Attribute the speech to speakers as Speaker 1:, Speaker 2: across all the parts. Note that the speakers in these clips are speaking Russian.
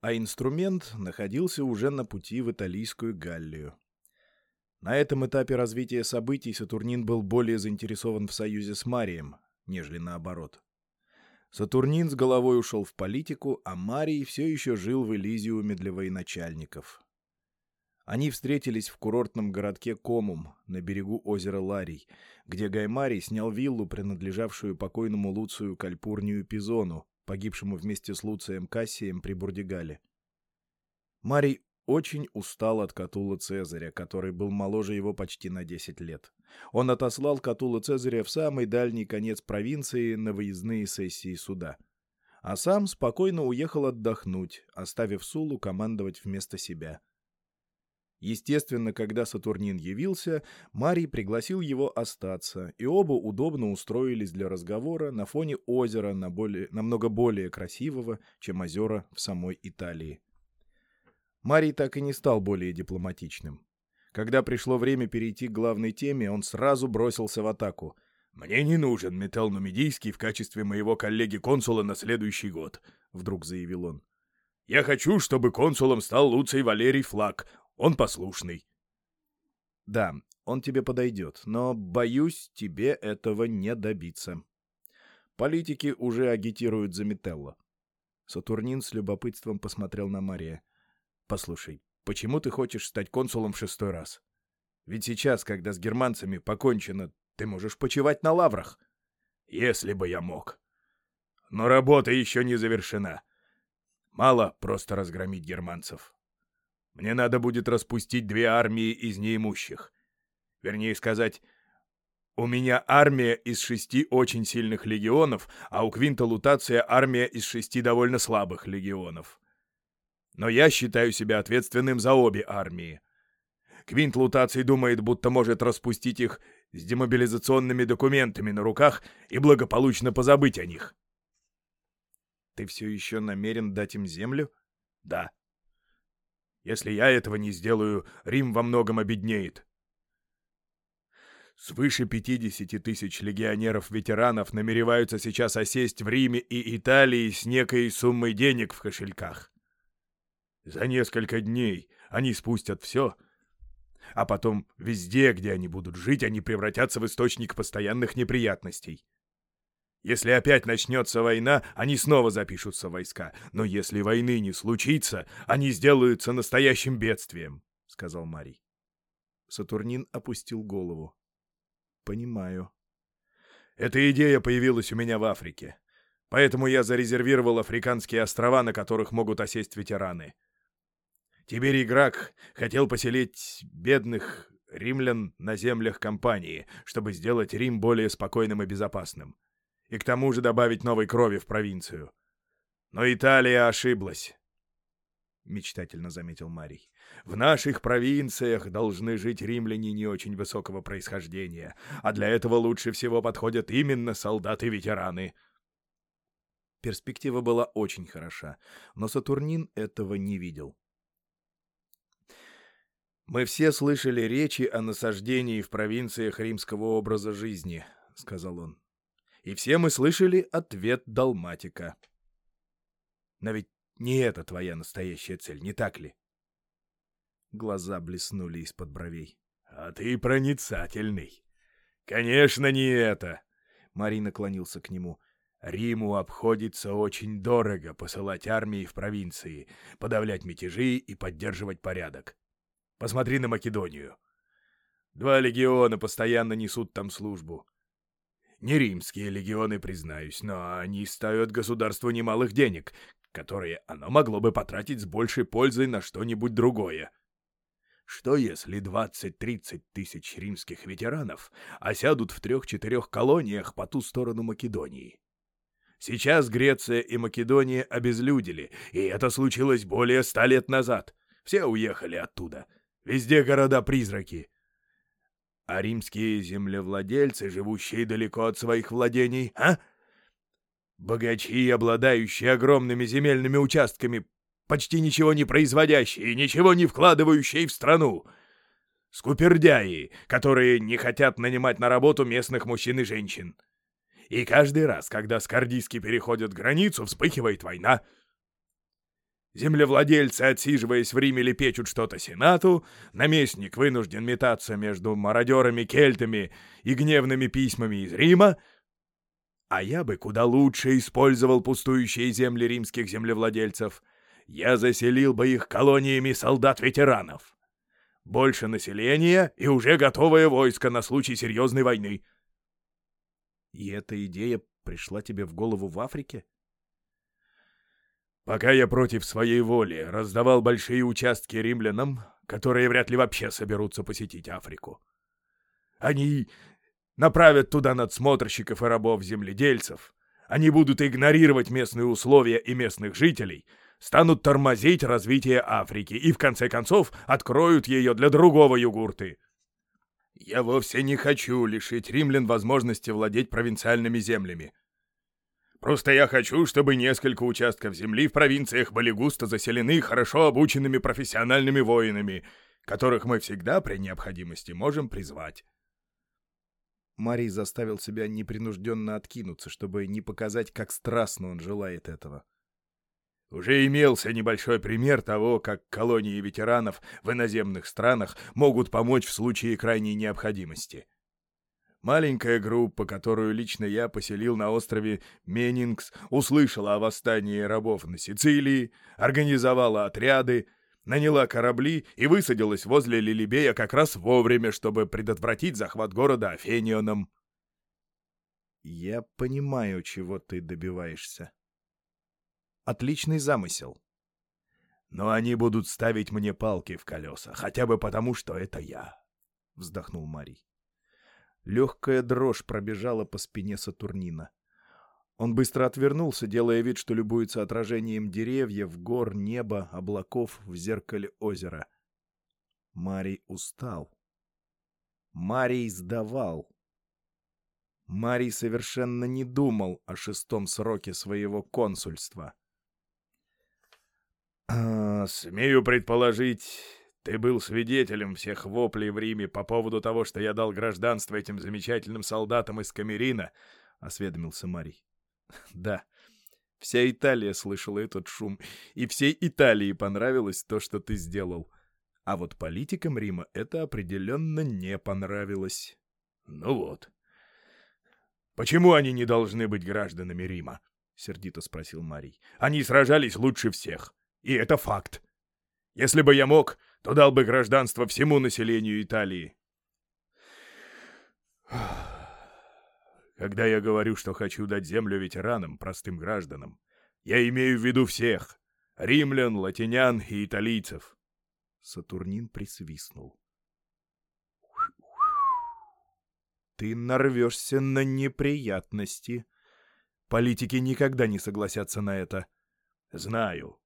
Speaker 1: а инструмент находился уже на пути в Италийскую Галлию. На этом этапе развития событий Сатурнин был более заинтересован в союзе с Марием, нежели наоборот. Сатурнин с головой ушел в политику, а Марий все еще жил в Элизиуме для военачальников. Они встретились в курортном городке Комум на берегу озера Ларий, где Гаймарий снял виллу, принадлежавшую покойному Луцию Кальпурнию Пизону, погибшему вместе с Луцием Кассием при Бурдигале. Марий очень устал от Катула Цезаря, который был моложе его почти на 10 лет. Он отослал Катула Цезаря в самый дальний конец провинции на выездные сессии суда. А сам спокойно уехал отдохнуть, оставив Сулу командовать вместо себя. Естественно, когда Сатурнин явился, Марий пригласил его остаться, и оба удобно устроились для разговора на фоне озера на более, намного более красивого, чем озера в самой Италии. Марий так и не стал более дипломатичным. Когда пришло время перейти к главной теме, он сразу бросился в атаку.
Speaker 2: «Мне не нужен металл нумидийский в качестве моего коллеги-консула на следующий год», — вдруг заявил он. «Я хочу, чтобы консулом стал Луций Валерий Флаг. Он послушный».
Speaker 1: «Да, он тебе подойдет, но, боюсь, тебе этого не добиться. Политики уже агитируют за Метелло». Сатурнин с любопытством посмотрел на Мария. Послушай, почему ты хочешь стать консулом в шестой раз? Ведь сейчас, когда с германцами покончено, ты можешь почивать на лаврах.
Speaker 2: Если бы я мог. Но работа еще не завершена. Мало просто разгромить германцев. Мне надо будет распустить две армии из неимущих. Вернее сказать, у меня армия из шести очень сильных легионов, а у Квинта Лутация армия из шести довольно слабых легионов но я считаю себя ответственным за обе армии. Квинт Лутаций думает, будто может распустить их с демобилизационными документами на руках и благополучно позабыть о них.
Speaker 1: Ты все еще намерен дать им землю?
Speaker 2: Да. Если я этого не сделаю, Рим во многом обеднеет. Свыше 50 тысяч легионеров-ветеранов намереваются сейчас осесть в Риме и Италии с некой суммой денег в кошельках. За несколько дней они спустят все, а потом везде, где они будут жить, они превратятся в источник постоянных неприятностей. Если опять начнется война, они снова запишутся в войска. Но если войны не случится, они сделаются настоящим бедствием, — сказал Марий.
Speaker 1: Сатурнин опустил голову. — Понимаю.
Speaker 2: Эта идея появилась у меня в Африке. Поэтому я зарезервировал африканские острова, на которых могут осесть ветераны. Тиберий Грак хотел поселить бедных римлян на землях компании, чтобы сделать Рим более спокойным и безопасным. И к тому же добавить новой крови в провинцию. Но Италия ошиблась. — мечтательно заметил Марий. «В наших провинциях должны жить римляне не очень высокого происхождения, а для этого лучше всего подходят именно солдаты-ветераны».
Speaker 1: Перспектива была очень хороша, но Сатурнин этого не видел. «Мы все слышали речи о насаждении в провинциях римского образа жизни», — сказал он. «И все мы слышали ответ Далматика. Но ведь не это твоя настоящая цель, не так ли?» Глаза блеснули из-под бровей.
Speaker 2: «А ты проницательный. Конечно, не это!»
Speaker 1: Марий наклонился к нему.
Speaker 2: «Риму обходится очень дорого посылать армии в провинции, подавлять мятежи и поддерживать порядок. Посмотри на Македонию. Два легиона постоянно несут там службу. Не римские легионы, признаюсь, но они ставят государству немалых денег, которые оно могло бы потратить с большей пользой на что-нибудь другое. Что если 20-30 тысяч римских ветеранов осядут в трех-четырех колониях по ту сторону Македонии? Сейчас Греция и Македония обезлюдили, и это случилось более ста лет назад. Все уехали оттуда — Везде города-призраки. А римские землевладельцы, живущие далеко от своих владений, а? Богачи, обладающие огромными земельными участками, почти ничего не производящие, ничего не вкладывающие в страну. Скупердяи, которые не хотят нанимать на работу местных мужчин и женщин. И каждый раз, когда скордиски переходят границу, вспыхивает война — Землевладельцы, отсиживаясь в Риме, лепечут что-то Сенату, наместник вынужден метаться между мародерами-кельтами и гневными письмами из Рима, а я бы куда лучше использовал пустующие земли римских землевладельцев. Я заселил бы их колониями солдат-ветеранов. Больше населения и уже готовое войско на случай серьезной войны.
Speaker 1: И эта идея пришла тебе в голову в Африке?
Speaker 2: Пока я против своей воли раздавал большие участки римлянам, которые вряд ли вообще соберутся посетить Африку. Они направят туда надсмотрщиков и рабов-земледельцев. Они будут игнорировать местные условия и местных жителей, станут тормозить развитие Африки и, в конце концов, откроют ее для другого югурты. Я вовсе не хочу лишить римлян возможности владеть провинциальными землями. Просто я хочу, чтобы несколько участков земли в провинциях были густо заселены хорошо обученными профессиональными воинами, которых мы всегда при необходимости можем призвать.
Speaker 1: Марий заставил себя непринужденно откинуться, чтобы не показать, как страстно он желает этого.
Speaker 2: Уже имелся небольшой пример того, как колонии ветеранов в иноземных странах могут помочь в случае крайней необходимости. Маленькая группа, которую лично я поселил на острове Менингс, услышала о восстании рабов на Сицилии, организовала отряды, наняла корабли и высадилась возле Лилибея как раз вовремя, чтобы предотвратить захват города Афенионом.
Speaker 1: «Я понимаю, чего ты добиваешься. Отличный замысел.
Speaker 2: Но они будут ставить мне палки в колеса, хотя бы потому, что это я», —
Speaker 1: вздохнул Марий. Легкая дрожь пробежала по спине Сатурнина. Он быстро отвернулся, делая вид, что любуется отражением деревьев, гор, неба, облаков в зеркале озера. Марий устал. Марий сдавал. Марий совершенно не думал о шестом сроке своего консульства.
Speaker 2: «А, «Смею предположить, ты был свидетелем всех воплей в Риме по поводу того, что я дал гражданство этим замечательным солдатам из Камерина, — осведомился Марий.
Speaker 1: — Да. Вся Италия слышала этот шум, и всей Италии понравилось то, что ты сделал. А вот политикам Рима это определенно не понравилось.
Speaker 2: — Ну вот. — Почему они не должны быть гражданами Рима? — сердито спросил Марий. — Они сражались лучше всех. И это факт. Если бы я мог, то дал бы гражданство всему населению Италии. Когда я говорю, что хочу дать землю ветеранам, простым гражданам, я имею в виду всех — римлян, латинян и италийцев.
Speaker 1: Сатурнин присвистнул. Ты нарвешься на неприятности. Политики никогда не согласятся на это.
Speaker 2: Знаю.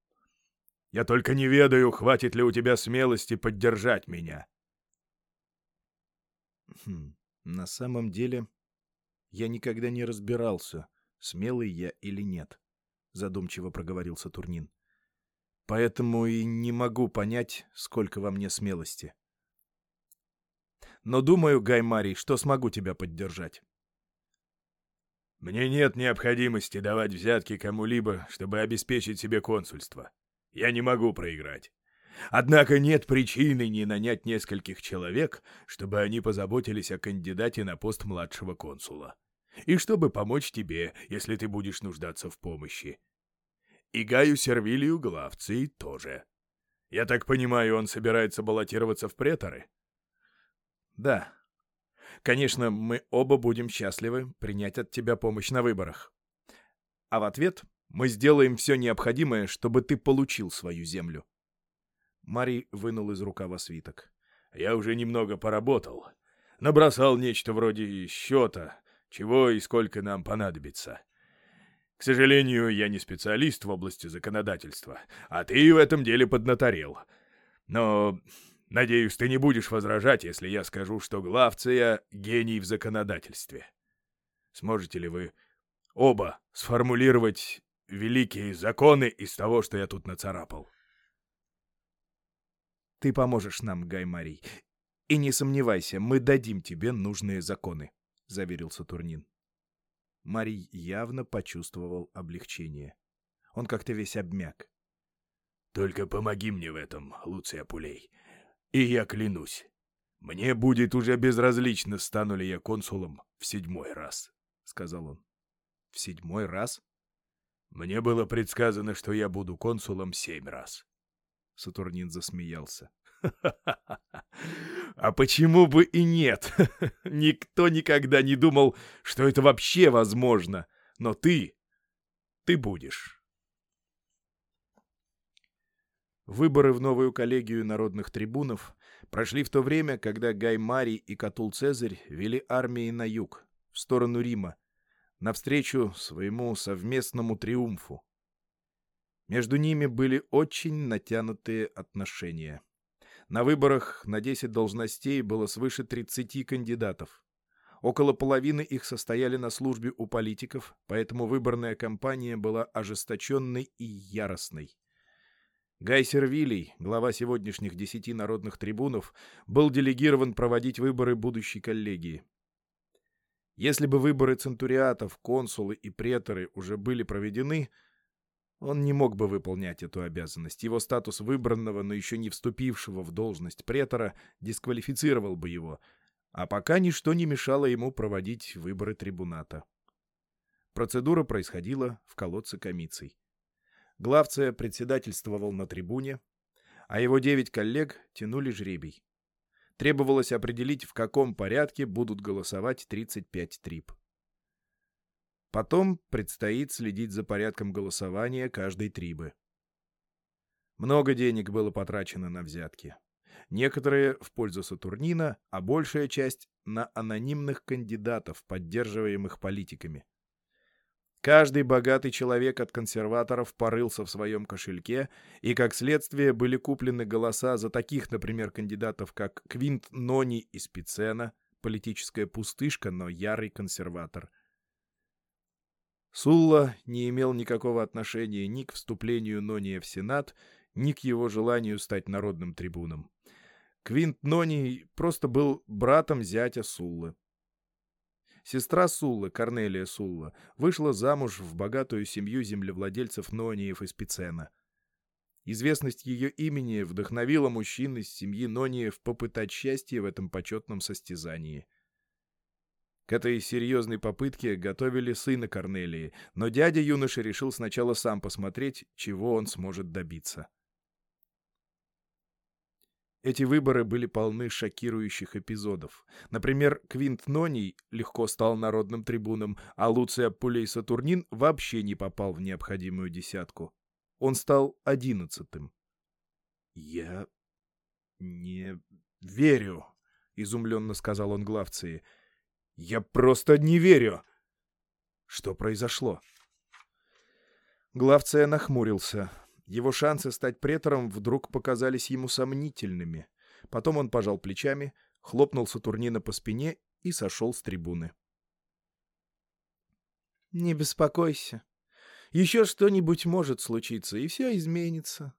Speaker 2: Я только не ведаю, хватит ли у тебя смелости поддержать меня.
Speaker 1: Хм, на самом деле, я никогда не разбирался, смелый я или нет, задумчиво проговорил Сатурнин. Поэтому и не могу понять, сколько во мне смелости. Но думаю, Гай Марий, что смогу тебя поддержать.
Speaker 2: Мне нет необходимости давать взятки кому-либо, чтобы обеспечить себе консульство. Я не могу проиграть. Однако нет причины не нанять нескольких человек, чтобы они позаботились о кандидате на пост младшего консула. И чтобы помочь тебе, если ты будешь нуждаться в помощи. И Гаю Сервилию Главции тоже. Я так понимаю, он собирается баллотироваться в преторы?
Speaker 1: Да. Конечно, мы оба будем счастливы принять от тебя помощь на выборах. А в ответ мы сделаем все необходимое, чтобы ты получил свою землю. Марий вынул из рукава свиток.
Speaker 2: Я уже немного поработал. Набросал нечто вроде счета, чего и сколько нам понадобится. К сожалению, я не специалист в области законодательства, а ты в этом деле поднаторел. Но, надеюсь, ты не будешь возражать, если я скажу, что Главция — гений в законодательстве. Сможете ли вы оба сформулировать великие законы из того, что я тут нацарапал.
Speaker 1: Ты поможешь нам, Гай Марий. И не сомневайся, мы дадим тебе нужные законы, — заверил Сатурнин. Марий явно почувствовал облегчение. Он как-то весь обмяк.
Speaker 2: Только помоги мне в этом, Луция Апулей. И я клянусь, мне будет уже безразлично, стану ли я консулом в седьмой раз, — сказал он.
Speaker 1: — В седьмой раз?
Speaker 2: Мне было предсказано, что я буду консулом семь раз.
Speaker 1: Сатурнин засмеялся. А почему бы и нет? Никто никогда не думал, что это вообще возможно. Но ты... ты будешь. Выборы в новую коллегию народных трибунов прошли в то время, когда Гай Марий и Катул Цезарь вели армии на юг, в сторону Рима, навстречу своему совместному триумфу. Между ними были очень натянутые отношения. На выборах на 10 должностей было свыше 30 кандидатов. Около половины их состояли на службе у политиков, поэтому выборная кампания была ожесточенной и яростной. Гай Сервилий, глава сегодняшних десяти народных трибунов, был делегирован проводить выборы будущей коллегии. Если бы выборы центуриатов, консулы и преторы уже были проведены, он не мог бы выполнять эту обязанность. Его статус выбранного, но еще не вступившего в должность претора, дисквалифицировал бы его, а пока ничто не мешало ему проводить выборы трибуната. Процедура происходила в колодце комиций. Главция председательствовал на трибуне, а его девять коллег тянули жребий. Требовалось определить, в каком порядке будут голосовать 35 триб. Потом предстоит следить за порядком голосования каждой трибы. Много денег было потрачено на взятки. Некоторые в пользу Сатурнина, а большая часть на анонимных кандидатов, поддерживаемых политиками. Каждый богатый человек от консерваторов порылся в своем кошельке, и, как следствие, были куплены голоса за таких, например, кандидатов, как Квинт Нони из Пицена, политическая пустышка, но ярый консерватор – Сулла не имел никакого отношения ни к вступлению Нония в Сенат, ни к его желанию стать народным трибуном. Квинт Ноний просто был братом зятя Суллы. Сестра Суллы, Корнелия Сулла, вышла замуж в богатую семью землевладельцев Нониев из Пицена. Известность ее имени вдохновила мужчин из семьи Нониев попытать счастье в этом почетном состязании. К этой серьезной попытке готовили сына Корнелии, но дядя юноши решил сначала сам посмотреть, чего он сможет добиться. Эти выборы были полны шокирующих эпизодов. Например, Квинт Ноний легко стал народным трибуном, а Луция Пулей Сатурнин вообще не попал в необходимую десятку. Он стал одиннадцатым. «Я не верю», — изумленно сказал он главции. Я просто не верю. Что произошло? Главция нахмурился. Его шансы стать претором вдруг показались ему сомнительными. Потом он пожал плечами, хлопнул Сатурнина по спине и сошел с трибуны. «Не беспокойся. Еще что-нибудь может случиться, и все изменится».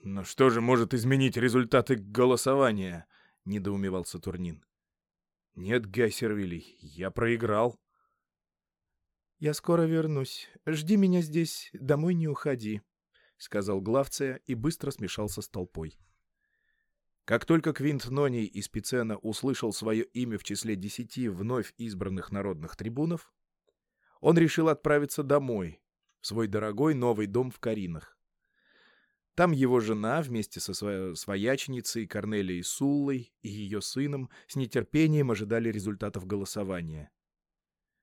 Speaker 1: «Но что же может изменить результаты голосования?» — недоумевал Сатурнин. «Нет, Гай Сервилий, я проиграл». «Я скоро вернусь. Жди меня здесь, домой не уходи», — сказал Главция и быстро смешался с толпой. Как только Квинт Ноний из Пицена услышал свое имя в числе десяти вновь избранных народных трибунов, он решил отправиться домой, в свой дорогой новый дом в Каринах. Там его жена вместе со свояченицей Корнелией Суллой и ее сыном с нетерпением ожидали результатов голосования.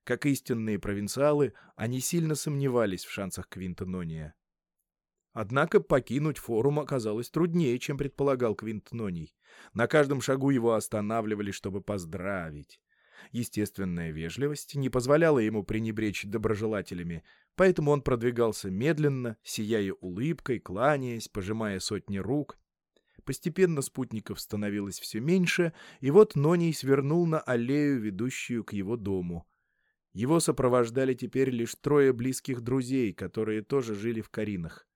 Speaker 1: Как истинные провинциалы, они сильно сомневались в шансах Квинтонония. Однако покинуть форум оказалось труднее, чем предполагал Квинтоний. На каждом шагу его останавливали, чтобы поздравить. Естественная вежливость не позволяла ему пренебречь доброжелателями, поэтому он продвигался медленно, сияя улыбкой, кланяясь, пожимая сотни рук. Постепенно спутников становилось все меньше, и вот Ноний свернул на аллею, ведущую к его дому. Его сопровождали теперь лишь трое близких друзей, которые тоже жили в Каринах.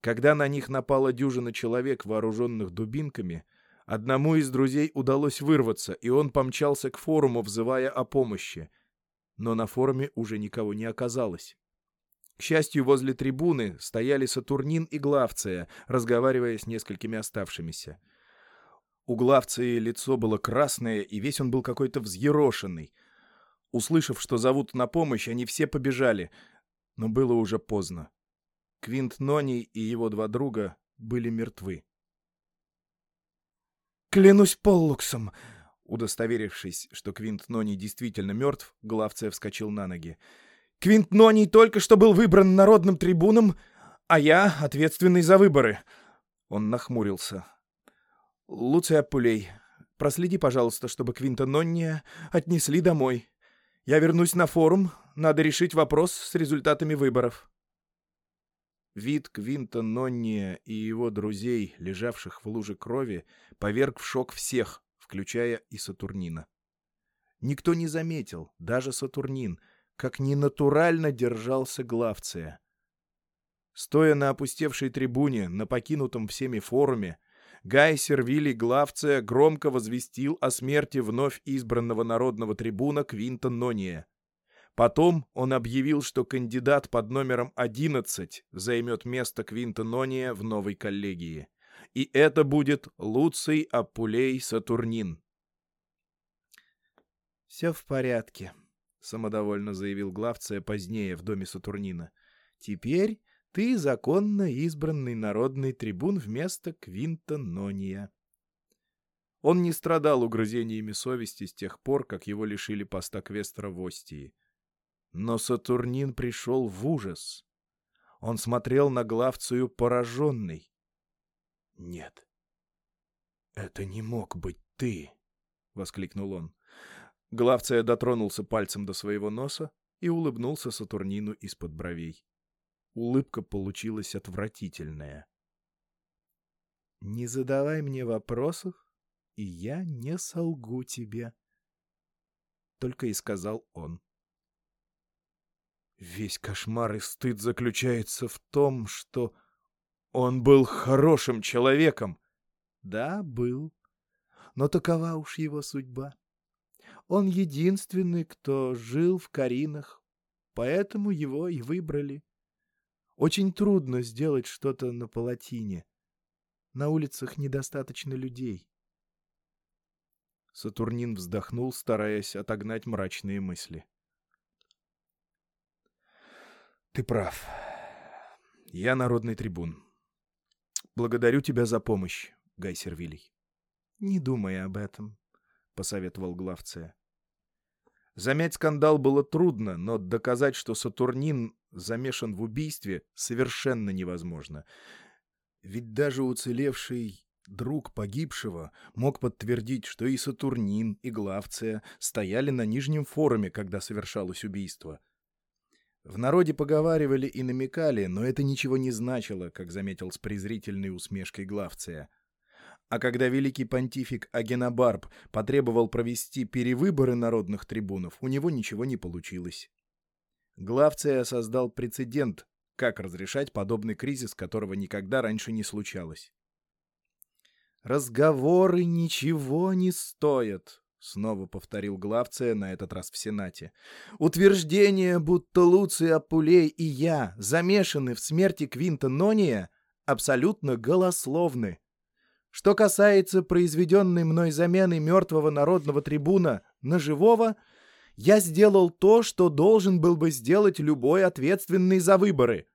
Speaker 1: Когда на них напала дюжина человек, вооруженных дубинками — Одному из друзей удалось вырваться, и он помчался к форуму, взывая о помощи. Но на форуме уже никого не оказалось. К счастью, возле трибуны стояли Сатурнин и Главция, разговаривая с несколькими оставшимися. У Главции лицо было красное, и весь он был какой-то взъерошенный. Услышав, что зовут на помощь, они все побежали, но было уже поздно. Квинт Ноний и его два друга были мертвы. «Клянусь Поллуксом!» Удостоверившись, что Квинт Ноний действительно мертв, Главция вскочил на ноги. «Квинт Ноний только что был выбран народным трибуном, а я ответственный за выборы!» Он нахмурился. «Луция Пулей, проследи, пожалуйста, чтобы Квинта Нонния отнесли домой. Я вернусь на форум, надо решить вопрос с результатами выборов». Вид Квинта Нонния и его друзей, лежавших в луже крови, поверг в шок всех, включая и Сатурнина. Никто не заметил, даже Сатурнин, как ненатурально держался Главция. Стоя на опустевшей трибуне, на покинутом всеми форуме, Гай Сервилий Главция громко возвестил о смерти вновь избранного народного трибуна Квинта Нония. Потом он объявил, что кандидат под номером 11 займет место Квинта Нония в новой коллегии. И это будет Луций Апулей Сатурнин. «Все в порядке», — самодовольно заявил Главция позднее в доме Сатурнина. «Теперь ты законно избранный народный трибун вместо Квинта Нония». Он не страдал угрызениями совести с тех пор, как его лишили поста квестера в Остии. Но Сатурнин пришел в ужас. Он смотрел на Главцию пораженный. «Нет, это не мог быть ты!» — воскликнул он. Главция дотронулся пальцем до своего носа и улыбнулся Сатурнину из-под бровей. Улыбка получилась отвратительная. «Не задавай мне вопросов, и я не солгу тебе», — только и сказал он. Весь кошмар и стыд заключается в том, что он был хорошим человеком. Да, был. Но такова уж его судьба. Он единственный, кто жил в Каринах, поэтому его и выбрали. Очень трудно сделать что-то на палатине. На улицах недостаточно людей. Сатурнин вздохнул, стараясь отогнать мрачные мысли. Ты прав. Я народный трибун. Благодарю тебя за помощь, Гай Сервилий. Не думай об этом, посоветовал Главция. Замять скандал было трудно, но доказать, что Сатурнин замешан в убийстве, совершенно невозможно. Ведь даже уцелевший друг погибшего мог подтвердить, что и Сатурнин, и Главция стояли на Нижнем форуме, когда совершалось убийство — в народе поговаривали и намекали, но это ничего не значило, как заметил с презрительной усмешкой Главция. А когда великий понтифик Агенобарб потребовал провести перевыборы народных трибунов, у него ничего не получилось. Главция создал прецедент, как разрешать подобный кризис, которого никогда раньше не случалось. «Разговоры ничего не стоят», — снова повторил Главция, на этот раз в Сенате. «Утверждение, будто Луций Апулей и я замешаны в смерти Квинта Нония, абсолютно голословны. Что касается произведенной мной замены мертвого народного трибуна на живого, я сделал то, что должен был бы сделать любой ответственный за выборы.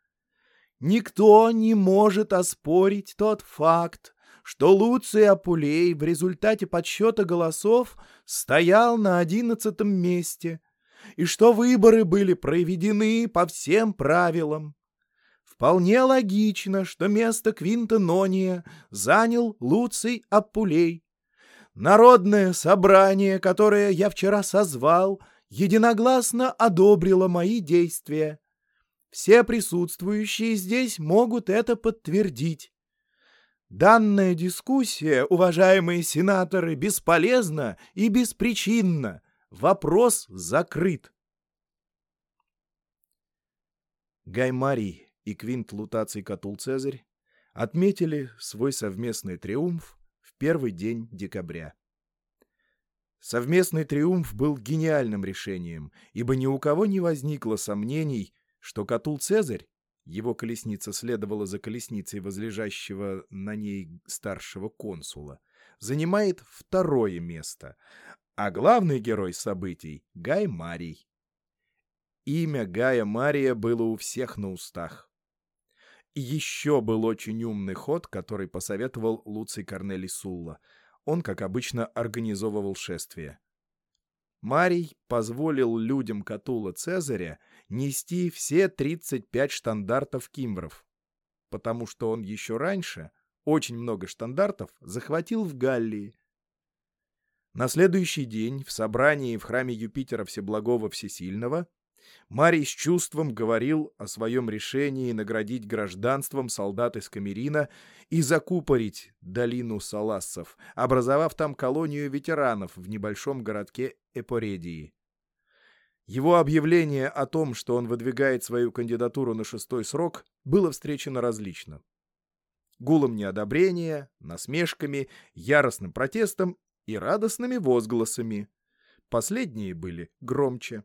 Speaker 1: Никто не может оспорить тот факт, что Луций Апулей в результате подсчета голосов стоял на одиннадцатом месте, и что выборы были проведены по всем правилам. Вполне логично, что место Квинта Нония занял Луций Апулей. Народное собрание, которое я вчера созвал, единогласно одобрило мои действия. Все присутствующие здесь могут это подтвердить. Данная дискуссия, уважаемые сенаторы, бесполезна и беспричинна. Вопрос закрыт. Гай Марий и Квинт Лутаций Катул Цезарь отметили свой совместный триумф в первый день декабря. Совместный триумф был гениальным решением, ибо ни у кого не возникло сомнений, что Катул Цезарь, его колесница следовала за колесницей возлежащего на ней старшего консула, занимает второе место, а главный герой событий — Гай Марий. Имя Гая Мария было у всех на устах. Еще был очень умный ход, который посоветовал Луций Корнелий Сулла. Он, как обычно, организовывал шествие. Марий позволил людям Катула Цезаря нести все 35 штандартов кимвров, потому что он еще раньше очень много штандартов захватил в Галлии. На следующий день в собрании в храме Юпитера Всеблагого Всесильного Марий с чувством говорил о своем решении наградить гражданством солдат из Камерина и закупорить долину Салассов, образовав там колонию ветеранов в небольшом городке Эпоредии. Его объявление о том, что он выдвигает свою кандидатуру на шестой срок, было встречено различно. Гулом неодобрения, насмешками, яростным протестом и радостными возгласами. Последние были громче.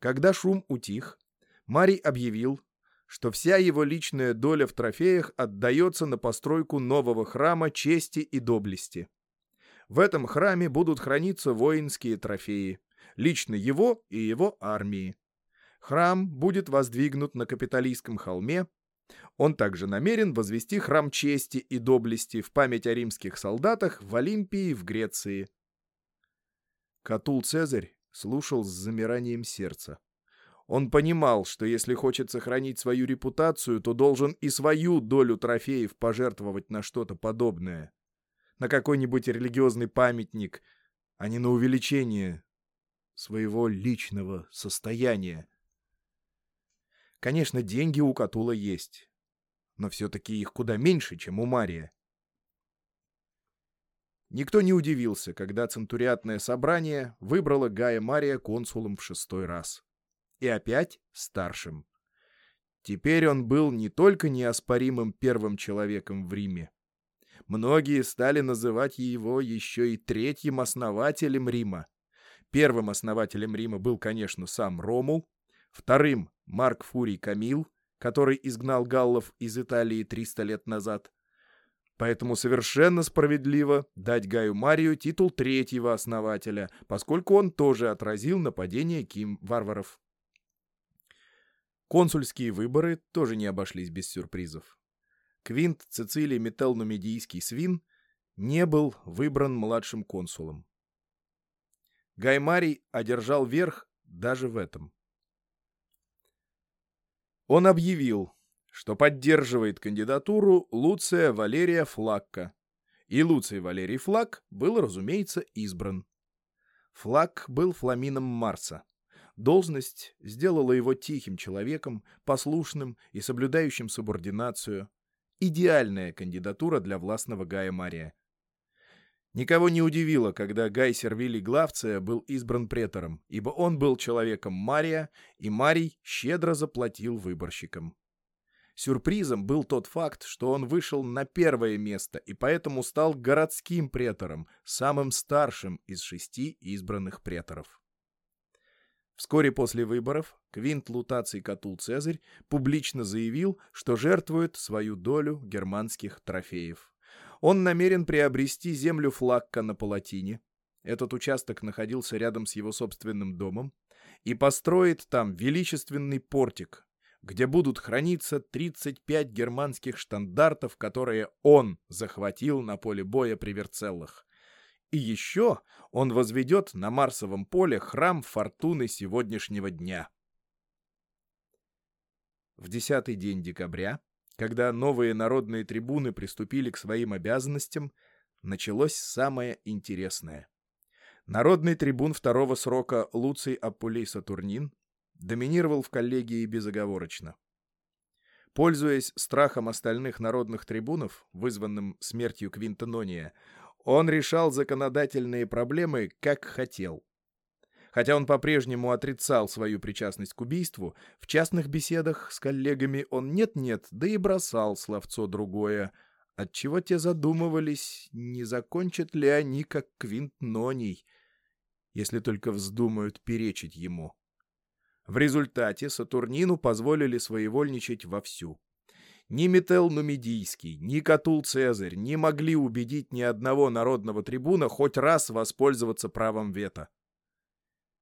Speaker 1: Когда шум утих, Марий объявил, что вся его личная доля в трофеях отдается на постройку нового храма чести и доблести. В этом храме будут храниться воинские трофеи, лично его и его армии. Храм будет воздвигнут на Капитолийском холме. Он также намерен возвести храм чести и доблести в память о римских солдатах в Олимпии в Греции. Катул Цезарь слушал с замиранием сердца. Он понимал, что если хочет сохранить свою репутацию, то должен и свою долю трофеев пожертвовать на что-то подобное. На какой-нибудь религиозный памятник, а не на увеличение своего личного состояния. Конечно, деньги у Катула есть, но все-таки их куда меньше, чем у Мария. Никто не удивился, когда Центуриатное собрание выбрало Гая Мария консулом в шестой раз. И опять старшим. Теперь он был не только неоспоримым первым человеком в Риме. Многие стали называть его еще и третьим основателем Рима. Первым основателем Рима был, конечно, сам Ромул, вторым — Марк Фурий Камил, который изгнал галлов из Италии 300 лет назад, Поэтому совершенно справедливо дать Гаю Марию титул третьего основателя, поскольку он тоже отразил нападение Ким варваров. Консульские выборы тоже не обошлись без сюрпризов. Квинт Цицилий Метелнумидийский Свин не был выбран младшим консулом. Гай Марий одержал верх даже в этом. Он объявил, что поддерживает кандидатуру Луция Валерия Флакка. И Луций Валерий Флак был, разумеется, избран. Флак был фламином Марса. Должность сделала его тихим человеком, послушным и соблюдающим субординацию. Идеальная кандидатура для властного Гая Мария. Никого не удивило, когда Гай Сервилий Главция был избран претором, ибо он был человеком Мария, и Марий щедро заплатил выборщикам. Сюрпризом был тот факт, что он вышел на первое место и поэтому стал городским претором, самым старшим из шести избранных преторов. Вскоре после выборов Квинт Лутаций Катул Цезарь публично заявил, что жертвует свою долю германских трофеев. Он намерен приобрести землю Флакка на Палатине. Этот участок находился рядом с его собственным домом и построит там величественный портик, где будут храниться 35 германских штандартов, которые он захватил на поле боя при Верцеллах. И еще он возведет на Марсовом поле храм фортуны сегодняшнего дня. В десятый день декабря, когда новые народные трибуны приступили к своим обязанностям, началось самое интересное. Народный трибун второго срока Луций Апулей Сатурнин доминировал в коллегии безоговорочно. Пользуясь страхом остальных народных трибунов, вызванным смертью Квинтонония, он решал законодательные проблемы как хотел. Хотя он по-прежнему отрицал свою причастность к убийству, в частных беседах с коллегами он нет-нет, да и бросал словцо другое, отчего те задумывались, не закончат ли они, как Квинт Ноний, если только вздумают перечить ему. В результате Сатурнину позволили своевольничать вовсю. Ни Метел Нумидийский, ни Катул Цезарь не могли убедить ни одного народного трибуна хоть раз воспользоваться правом вето.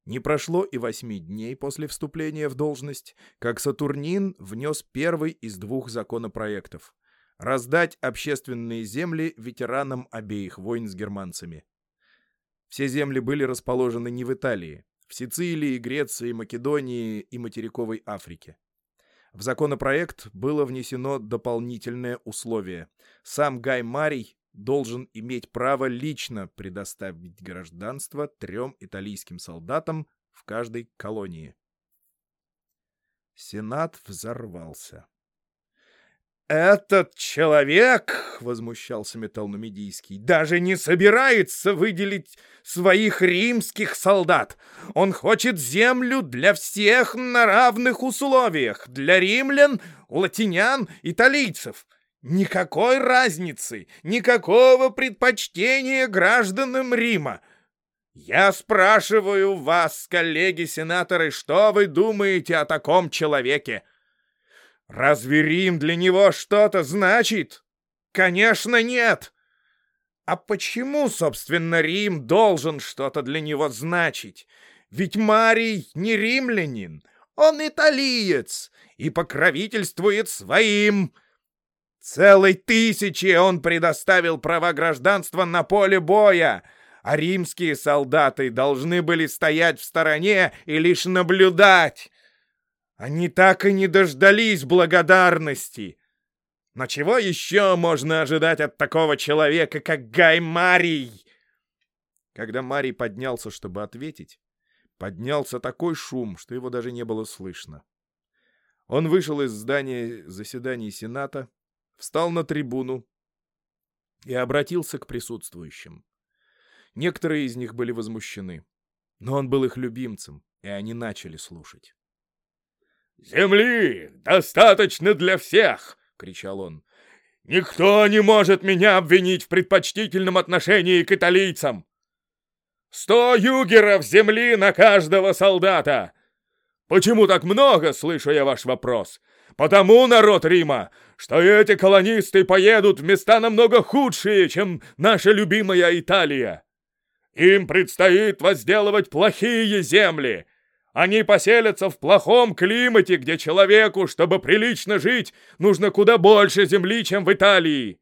Speaker 1: Не прошло и восьми дней после вступления в должность, как Сатурнин внес первый из двух законопроектов — раздать общественные земли ветеранам обеих войн с германцами. Все земли были расположены не в Италии, в Сицилии, Греции, Македонии и материковой Африке. В законопроект было внесено дополнительное условие. Сам Гай Марий должен иметь право лично предоставить гражданство трем итальянским солдатам в каждой колонии. Сенат взорвался.
Speaker 3: «Этот человек, — возмущался Металлнумидийский, — даже не собирается выделить своих римских солдат. Он хочет землю для всех на равных условиях, для римлян, латинян, италийцев. Никакой разницы, никакого предпочтения гражданам Рима. Я спрашиваю вас, коллеги-сенаторы, что вы думаете о таком человеке? Разве Рим для него что-то значит? Конечно, нет. А почему, собственно, Рим должен что-то для него значить? Ведь Марий не римлянин, он италиец и покровительствует своим... Целой тысячи он предоставил права гражданства на поле боя, а римские солдаты должны были стоять в стороне и лишь наблюдать. Они так и не дождались благодарности. Но чего еще можно ожидать от такого человека, как Гай Марий?
Speaker 1: Когда Марий поднялся, чтобы ответить, поднялся такой шум, что его даже не было слышно. Он вышел из здания заседаний Сената, встал на трибуну и обратился к присутствующим. Некоторые из них были возмущены, но он был их любимцем, и они начали слушать.
Speaker 3: «Земли достаточно для всех!» — кричал он. «Никто не может меня обвинить в предпочтительном отношении к италийцам! Сто югеров земли на каждого солдата! Почему так много, слышу я ваш вопрос? Потому, народ Рима, что эти колонисты поедут в места намного худшие, чем наша любимая Италия. Им предстоит возделывать плохие земли. Они поселятся в плохом климате, где человеку, чтобы прилично жить, нужно куда больше земли, чем в Италии.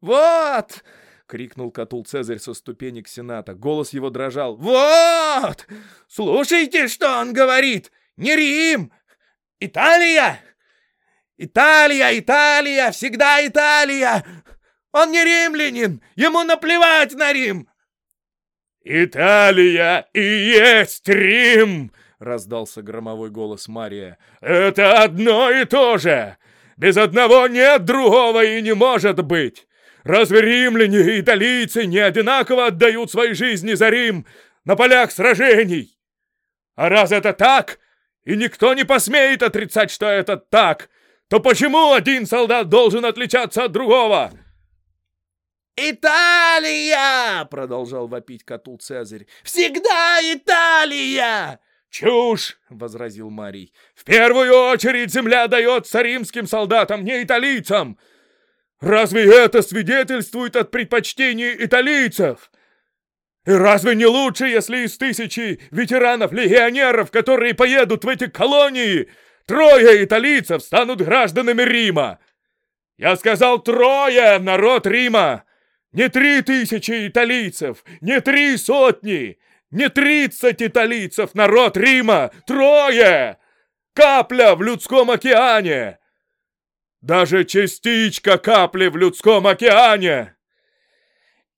Speaker 3: «Вот!» — крикнул Катул Цезарь со ступенек Сената. Голос его дрожал. «Вот! Слушайте, что он говорит! Не Рим, Италия! Италия, Италия, всегда Италия! Он не римлянин, ему наплевать на Рим!» «Италия и есть Рим!» — раздался громовой голос Мария. «Это одно и то же! Без одного нет другого и не может быть! Разве римляне и италийцы не одинаково отдают свои жизни за Рим на полях сражений? А раз это так, и никто не посмеет отрицать, что это так, то почему один солдат должен отличаться от другого?» «Италия!» — продолжал вопить Катул Цезарь. «Всегда Италия!» «Чушь!» — возразил Марий. «В первую очередь земля дается римским солдатам, не италийцам! Разве это свидетельствует от предпочтений италийцев? И разве не лучше, если из тысячи ветеранов-легионеров, которые поедут в эти колонии, трое италийцев станут гражданами Рима? Я сказал трое, народ Рима! Не три тысячи италийцев, не три сотни, не тридцать италийцев, народ Рима! Трое! Капля в людском океане! Даже частичка капли в людском океане!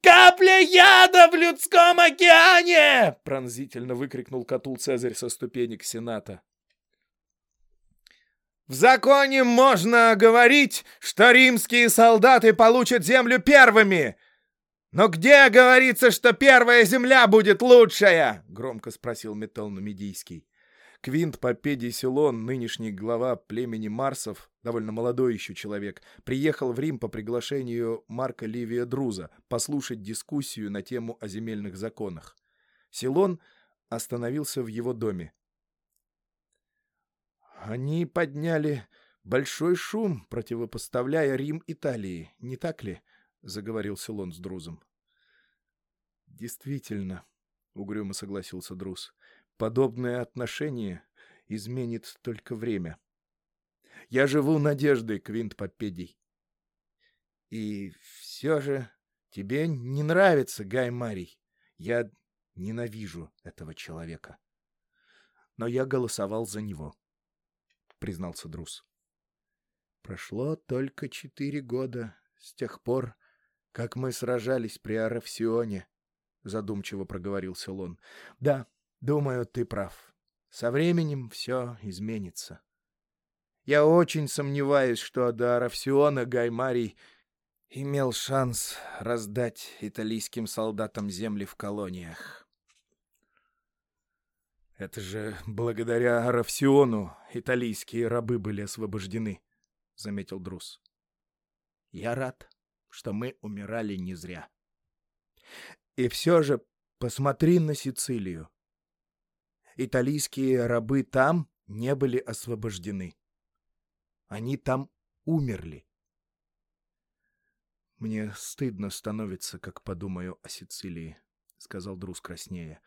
Speaker 3: «Капля яда в людском океане!» — пронзительно выкрикнул Катул Цезарь со ступенек Сената. «В законе можно говорить, что римские солдаты получат землю первыми! Но где говорится, что первая земля будет лучшая?» — громко спросил Метал Нумидийский. Квинт Попедий Силон, нынешний глава племени Марсов, довольно молодой еще человек, приехал в Рим по приглашению Марка Ливия Друза послушать дискуссию на тему о земельных законах. Силон остановился в его доме.
Speaker 1: Они подняли большой шум, противопоставляя Рим Италии, не так ли? — заговорил Силон с Друзом. — Действительно, — угрюмо согласился Друз, — подобное отношение изменит только время. Я живу надеждой, Квинт Попедий. И все же тебе не нравится Гай Марий. Я ненавижу этого человека. Но я голосовал за него, — признался Друз. Прошло только четыре года с тех пор, как мы сражались при Аравсионе, — задумчиво проговорил Селон. — Да, думаю, ты прав. Со временем все изменится. Я очень сомневаюсь, что до Аравсиона Гаймарий имел шанс раздать итальянским солдатам земли в колониях. Это же благодаря Аравсиону итальянские рабы были освобождены, — заметил Друз. Я рад, что мы умирали не зря. И все же посмотри на Сицилию. Италийские рабы там не были освобождены. Они там умерли. «Мне стыдно становится, как подумаю о Сицилии», — сказал Друз краснея.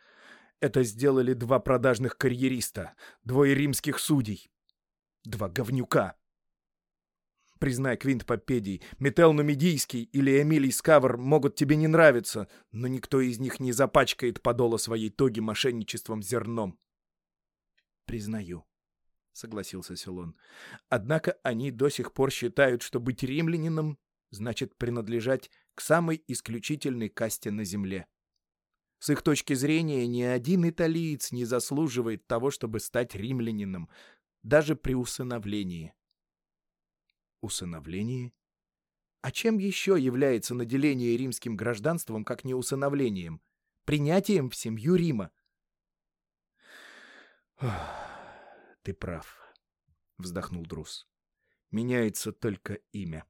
Speaker 1: «Это сделали два продажных карьериста, двое римских судей, два говнюка. Признай, Квинт Попедий, Метел Нумидийский или Эмилий Скавр могут тебе не нравиться, но никто из них не запачкает подола своей тоги мошенничеством зерном. Признаю, — согласился Силон. Однако они до сих пор считают, что быть римлянином значит принадлежать к самой исключительной касте на земле. С их точки зрения, ни один италиец не заслуживает того, чтобы стать римлянином, даже при усыновлении усыновлении? А чем еще является наделение римским гражданством, как не усыновлением? Принятием в семью Рима? — Ты прав, — вздохнул Друз. — Меняется только имя.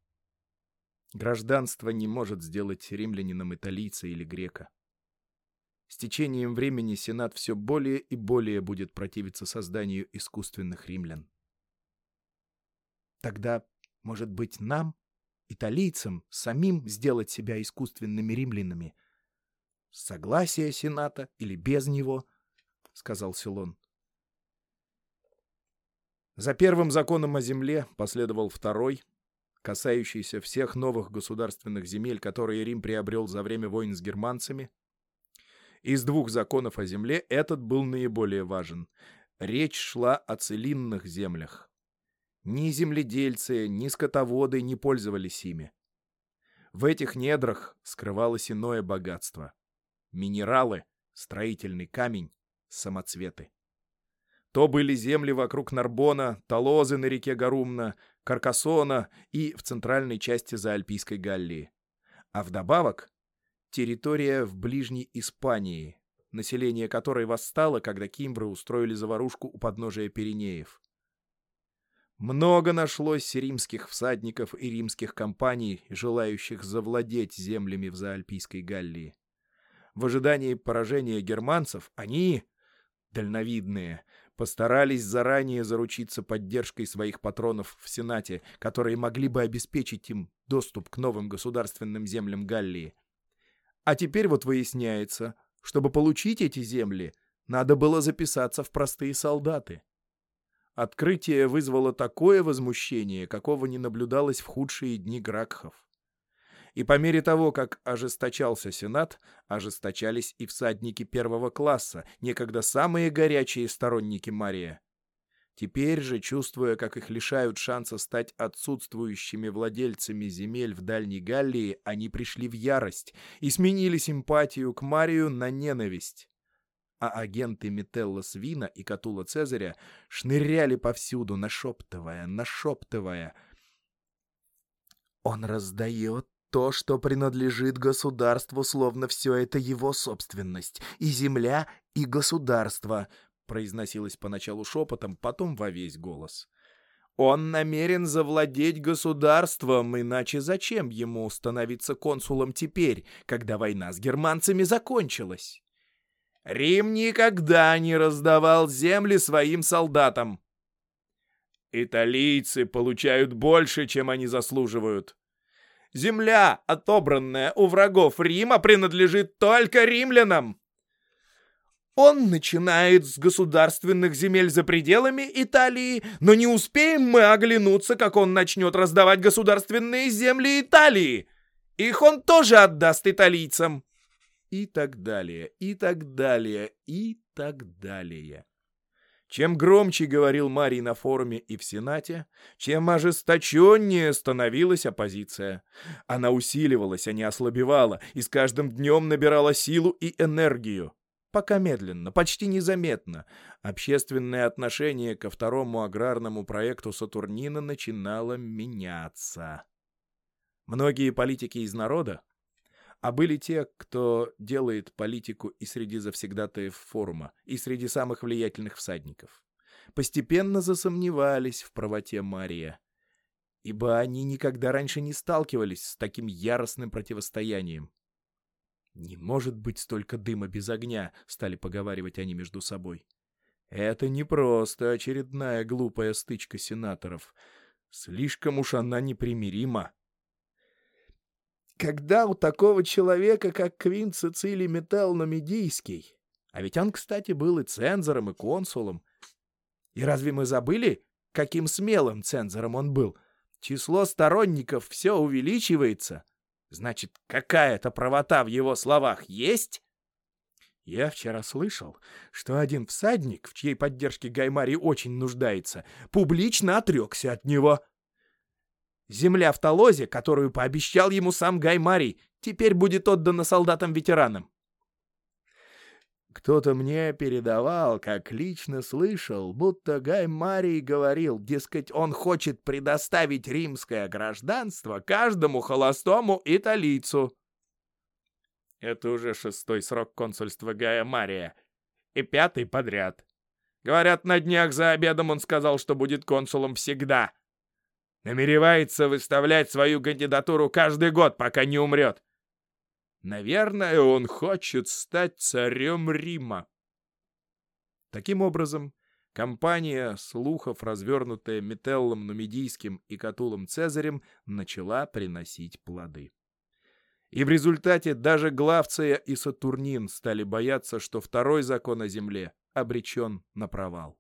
Speaker 1: Гражданство не может сделать римлянином италийца или грека. С течением времени Сенат все более и более будет противиться созданию искусственных римлян. Тогда может быть, нам, италийцам, самим сделать себя искусственными римлянами? Согласие Сената или без него? — сказал Силон. За первым законом о земле последовал второй, касающийся всех новых государственных земель, которые Рим приобрел за время войн с германцами. Из двух законов о земле этот был наиболее важен. Речь шла о целинных землях. Ни земледельцы, ни скотоводы не пользовались ими. В этих недрах скрывалось иное богатство. Минералы, строительный камень, самоцветы. То были земли вокруг Нарбона, Толозы на реке Гарумна, Каркасона и в центральной части Заальпийской Галлии. А вдобавок территория в ближней Испании, население которой восстало, когда кимвры устроили заварушку у подножия Пиренеев. Много нашлось римских всадников и римских компаний, желающих завладеть землями в Заальпийской Галлии. В ожидании поражения германцев они, дальновидные, постарались заранее заручиться поддержкой своих патронов в Сенате, которые могли бы обеспечить им доступ к новым государственным землям Галлии. А теперь вот выясняется, чтобы получить эти земли, надо было записаться в простые солдаты. Открытие вызвало такое возмущение, какого не наблюдалось в худшие дни Гракхов. И по мере того, как ожесточался Сенат, ожесточались и всадники первого класса, некогда самые горячие сторонники Мария. Теперь же, чувствуя, как их лишают шанса стать отсутствующими владельцами земель в Дальней Галлии, они пришли в ярость и сменили симпатию к Марию на ненависть а агенты Метелла Свина и Катула Цезаря шныряли повсюду, нашептывая, нашептывая. «Он раздает то, что принадлежит государству, словно все это его собственность, и земля, и государство», произносилось поначалу шепотом, потом во весь голос. Он намерен завладеть государством, иначе зачем ему становиться консулом теперь, когда война с германцами закончилась? Рим никогда не раздавал земли своим солдатам.
Speaker 3: Италийцы получают больше, чем они заслуживают. Земля, отобранная у врагов Рима, принадлежит только римлянам. Он начинает с государственных земель за пределами Италии, но не успеем мы оглянуться, как он начнет раздавать государственные земли Италии. Их он тоже отдаст италийцам. И так далее, и так далее, и так далее. Чем громче говорил Марий на форуме и в Сенате, чем ожесточеннее становилась оппозиция. Она усиливалась, а не ослабевала, и с каждым днем набирала силу и энергию. Пока медленно, почти незаметно, общественное отношение ко второму аграрному проекту Сатурнина начинало меняться. Многие политики из народа, а были те, кто делает политику и среди завсегдатаев форума, и среди самых влиятельных всадников. Постепенно засомневались в правоте Мария, ибо они никогда раньше не сталкивались с таким яростным противостоянием. «Не может быть столько дыма без огня», — стали поговаривать они между собой. «Это не просто очередная глупая стычка сенаторов. Слишком уж она непримирима» когда у такого человека, как Квинт Цицилий Метел Номидийский, а ведь он, кстати, был и цензором, и консулом, и разве мы забыли, каким смелым цензором он был? Число сторонников все увеличивается. Значит, какая-то правота в его словах есть? Я вчера слышал, что один всадник, в чьей поддержке Гаймари очень нуждается, публично отрекся от него. Земля в Толозе, которую пообещал ему сам Гай Марий, теперь будет отдана солдатам-ветеранам. Кто-то мне передавал, как лично слышал, будто Гай Марий говорил, дескать, он хочет предоставить римское гражданство каждому холостому италийцу. Это уже шестой срок консульства Гая Мария. И пятый подряд. Говорят, на днях за обедом он сказал, что будет консулом всегда намеревается выставлять свою кандидатуру каждый год, пока не умрет. Наверное, он хочет стать царем Рима. Таким образом, кампания слухов, развернутая Метеллом Нумидийским и Катулом Цезарем, начала приносить плоды. И в результате даже Главция и Сатурнин стали бояться, что второй закон о земле обречен на провал.